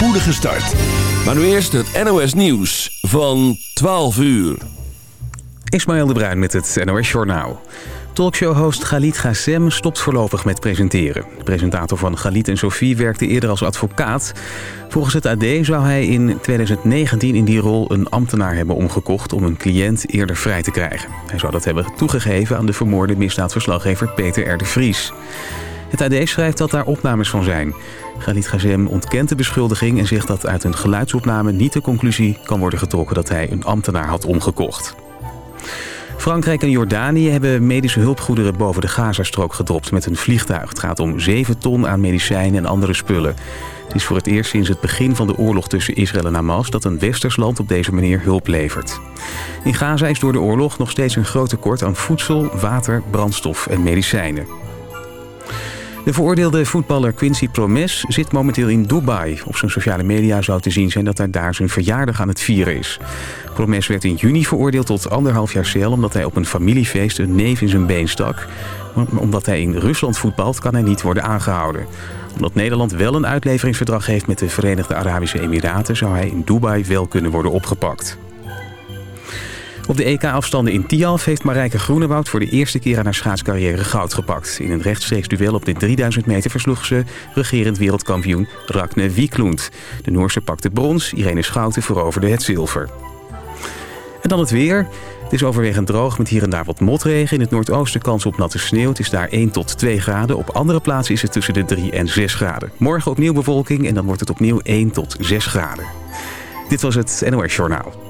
spoedige start. Maar nu eerst het NOS Nieuws van 12 uur. Ismaël de Bruin met het NOS Journaal. Talkshow-host Galit Gassem stopt voorlopig met presenteren. De presentator van Galit en Sophie werkte eerder als advocaat. Volgens het AD zou hij in 2019 in die rol een ambtenaar hebben omgekocht... om een cliënt eerder vrij te krijgen. Hij zou dat hebben toegegeven aan de vermoorde misdaadverslaggever Peter R. de Vries. Het AD schrijft dat daar opnames van zijn. Galit Gazem ontkent de beschuldiging en zegt dat uit een geluidsopname niet de conclusie kan worden getrokken dat hij een ambtenaar had omgekocht. Frankrijk en Jordanië hebben medische hulpgoederen boven de Gazastrook gedropt met een vliegtuig. Het gaat om 7 ton aan medicijnen en andere spullen. Het is voor het eerst sinds het begin van de oorlog tussen Israël en Hamas... dat een westers land op deze manier hulp levert. In Gaza is door de oorlog nog steeds een groot tekort aan voedsel, water, brandstof en medicijnen. De veroordeelde voetballer Quincy Promes zit momenteel in Dubai. Op zijn sociale media zou te zien zijn dat hij daar zijn verjaardag aan het vieren is. Promes werd in juni veroordeeld tot anderhalf jaar cel... omdat hij op een familiefeest een neef in zijn been stak. Omdat hij in Rusland voetbalt kan hij niet worden aangehouden. Omdat Nederland wel een uitleveringsverdrag heeft met de Verenigde Arabische Emiraten... zou hij in Dubai wel kunnen worden opgepakt. Op de EK-afstanden in Tialf heeft Marijke Groenewoud voor de eerste keer aan haar schaatscarrière goud gepakt. In een rechtstreeks duel op de 3000 meter versloeg ze regerend wereldkampioen Ragne Wieklund. De Noorse pakte brons, Irene Schouten veroverde het zilver. En dan het weer. Het is overwegend droog met hier en daar wat motregen. In het noordoosten kans op natte sneeuw. Het is daar 1 tot 2 graden. Op andere plaatsen is het tussen de 3 en 6 graden. Morgen opnieuw bewolking en dan wordt het opnieuw 1 tot 6 graden. Dit was het NOS Journaal.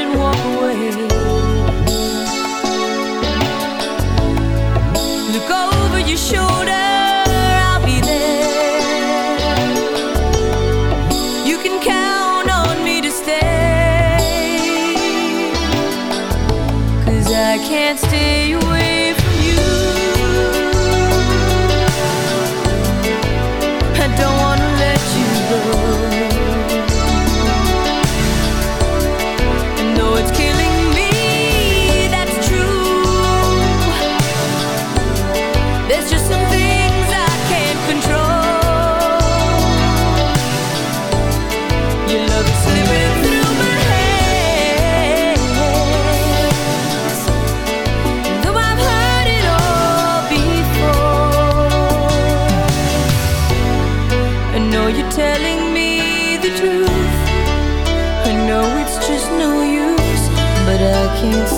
Le corps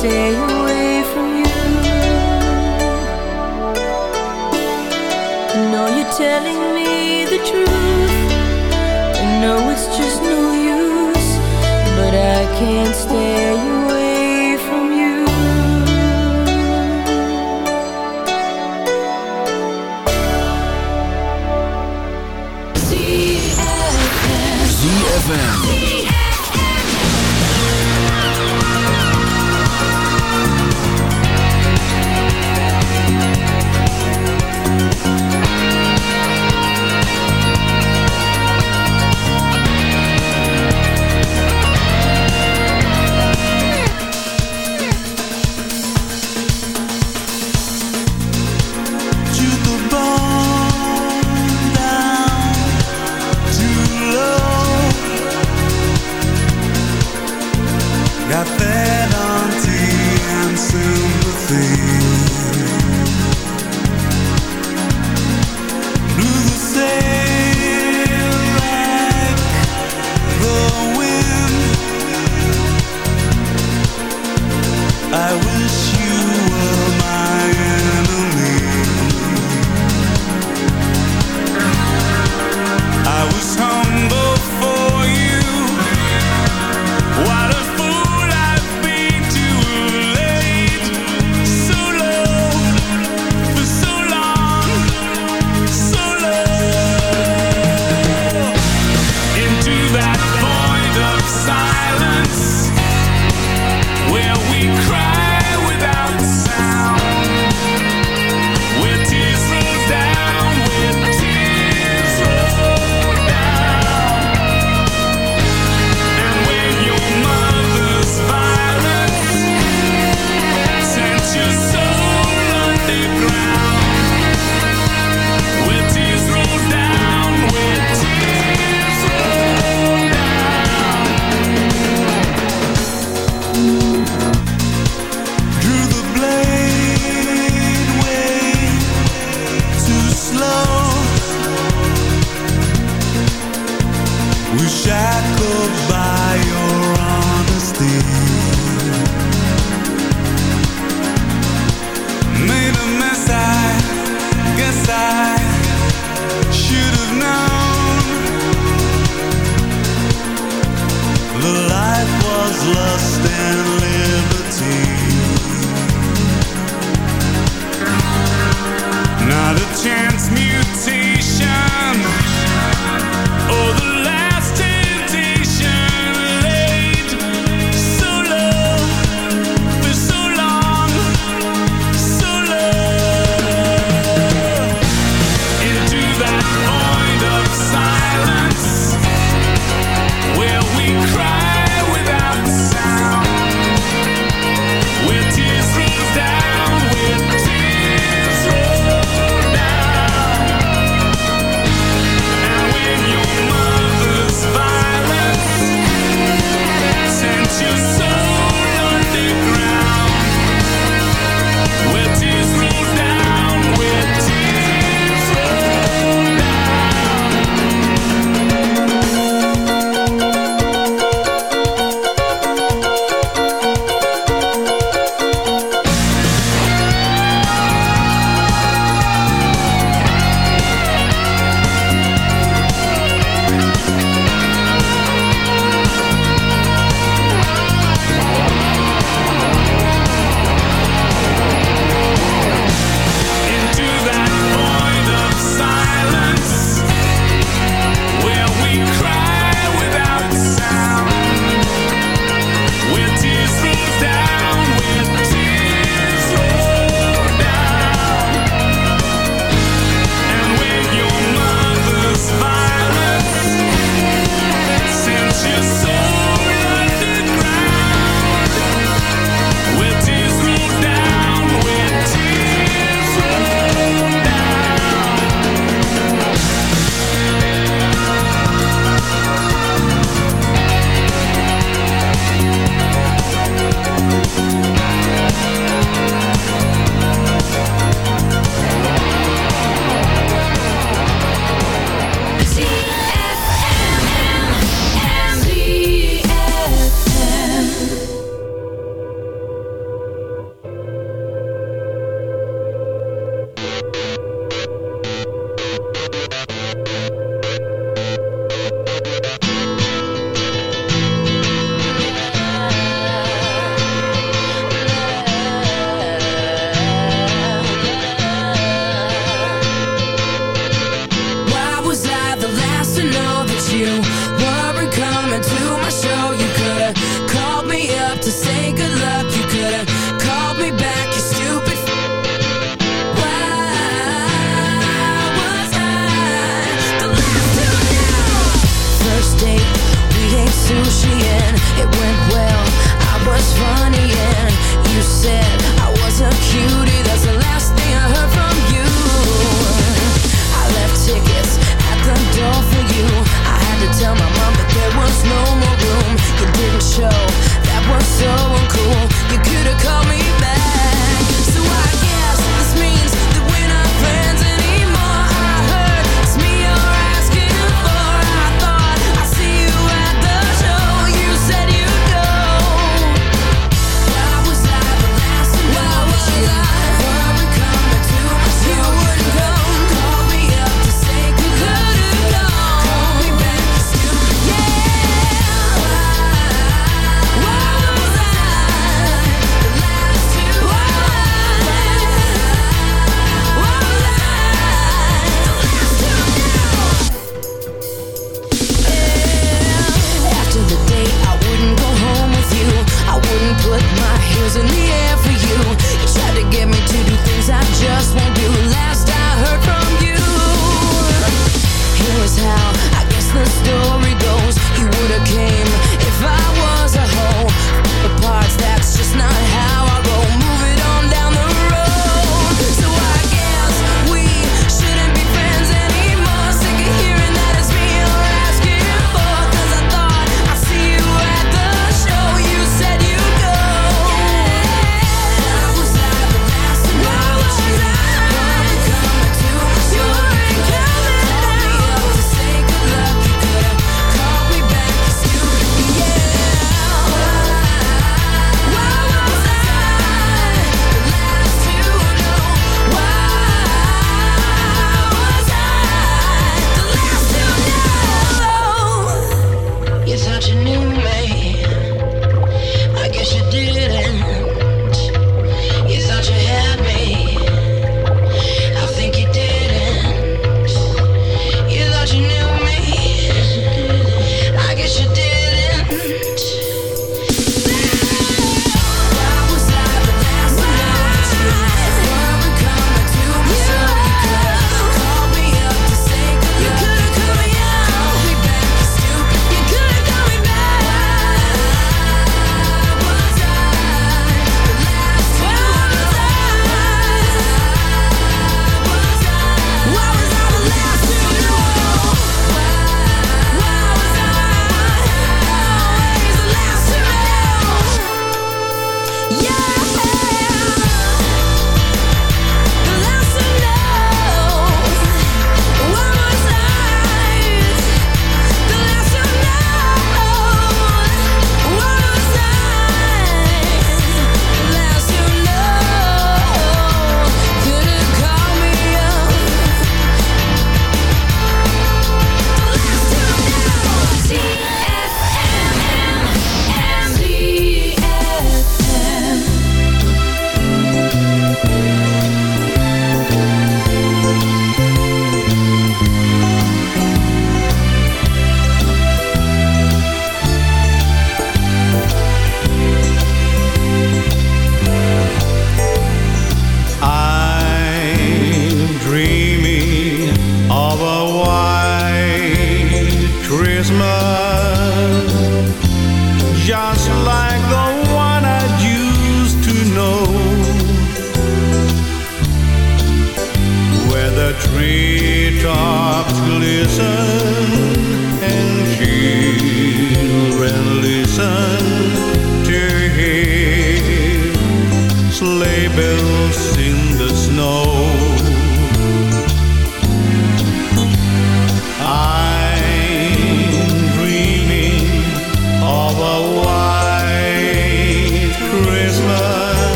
Say.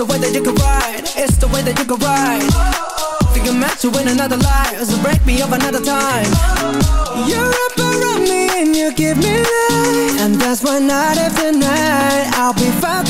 the way that you can ride. It's the way that you can ride. Think I'm meant to win another life, so break me of another time. You're wrap around me and you give me life, and that's why night after night I'll be fine.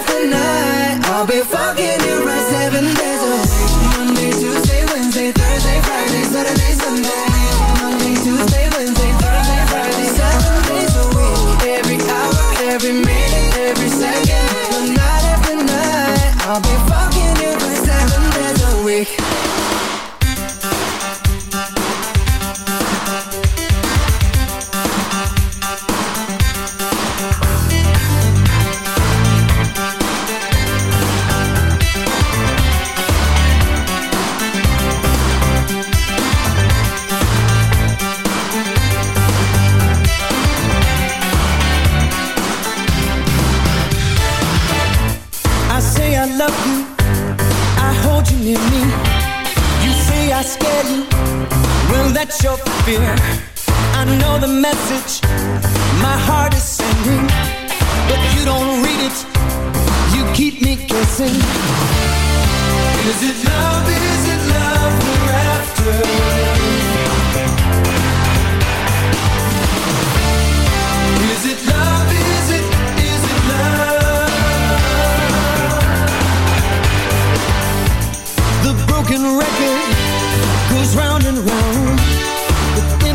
your fear. I know the message my heart is sending, but you don't read it. You keep me guessing. Is it love? Is it love we're after?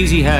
Crazy highs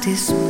Past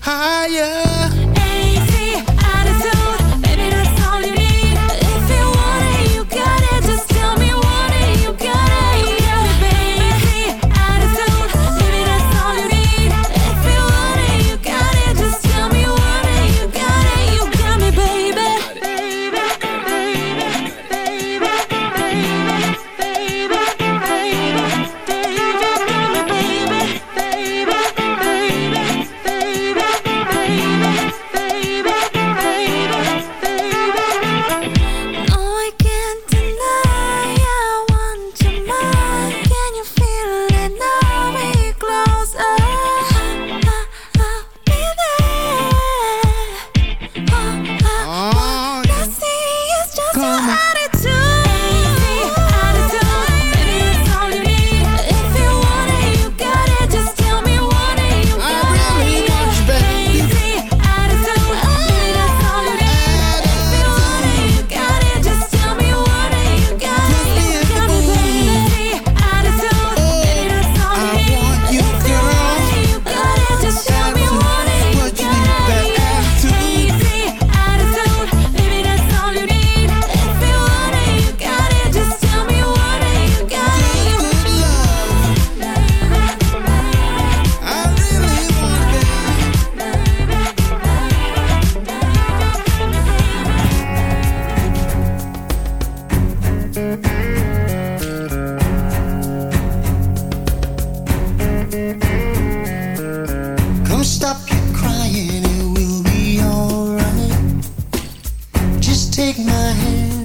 higher, take my hand,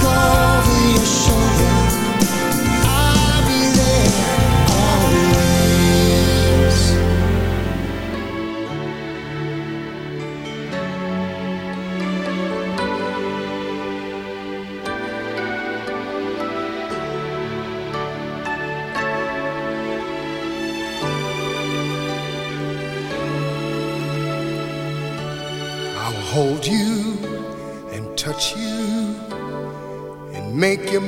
go.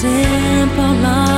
simple love.